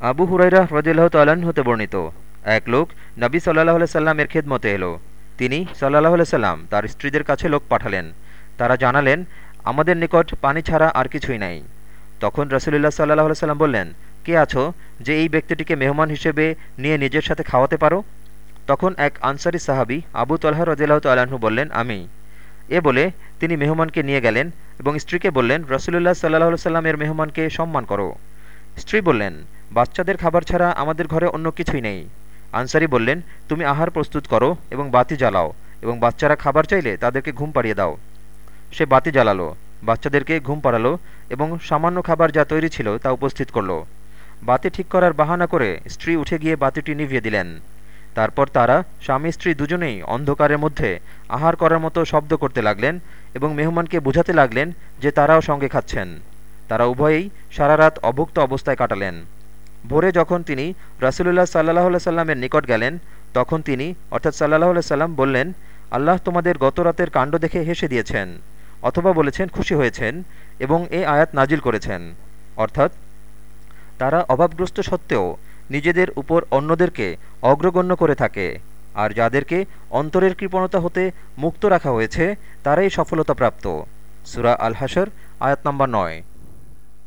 আবু হুরাইরা রদিল্লাহ তাল্লাহ্ন হতে বর্ণিত। এক লোক নবী সাল্লাহ সাল্লামের খেদমতে এলো। তিনি সাল্লাহ সাল্লাম তার স্ত্রীদের কাছে লোক পাঠালেন। তারা জানালেন, আমাদের নিকট পানি ছাড়া আর কিছুই নাই। তখন রসুলুল্লাহ সাল্লাহ সাল্লাম বললেন, কে আছো যে এই ব্যক্তিটিকে মেহমান হিসেবে নিয়ে নিজের সাথে খাওয়াতে পারো? তখন এক আনসারি সাহাবি আবু তল্লাহ রদিল্লাহ তাল্লাহ্ন বললেন, আমি। এ বলে তিনি মেহমানকে নিয়ে গেলেন এবং স্ত্রীকে বললেন, রসুলুল্লাহ সাল্লাহ সাল্লামের মেহমানকে সম্মান করো। স্ত্রী বললেন বাচ্চাদের খাবার ছাড়া আমাদের ঘরে অন্য কিছুই নেই। আনসারি বললেন, তুমি আহার প্রস্তুত করো এবং বাতি জ্বালাও এবং বাচ্চারা খাবার চাইলে তাদেরকে ঘুম পাড়িয়ে দাও। সে বাতি জ্বালালো, বাচ্চাদেরকে ঘুম পাড়ালো এবং সামান্য খাবার যা তৈরি ছিল তা উপস্থিত করল। বাতি ঠিক করার বাহানা করে স্ত্রী উঠে গিয়ে বাতিটি নিভিয়ে দিলেন। তারপর তারা স্বামী স্ত্রী দুজনেই অন্ধকারের মধ্যে আহার করার মতো শব্দ করতে লাগলেন এবং মেহমানকে বুঝাতে লাগলেন যে তারাও সঙ্গে খাচ্ছেন। তারা উভয়েই সারা রাত অভুক্ত অবস্থায় কাটালেন। ভোরে যখন তিনি রাসুলুল্লাহ সাল্লাহ সাল্লামের নিকট গেলেন, তখন তিনি, অর্থাৎ সাল্লাহ সাল্লাম বললেন, আল্লাহ তোমাদের গত রাতের কাণ্ড দেখে হেসে দিয়েছেন, অথবা বলেছেন খুশি হয়েছেন এবং এ আয়াত নাজিল করেছেন। অর্থাৎ, তারা অভাবগ্রস্ত সত্ত্বেও নিজেদের উপর অন্যদেরকে অগ্রগণ্য করে থাকে, আর যাদেরকে অন্তরের কৃপণতা হতে মুক্ত রাখা হয়েছে, তারাই সফলতাপ্রাপ্ত সুরা আল হাসর আয়াত নম্বর নয়।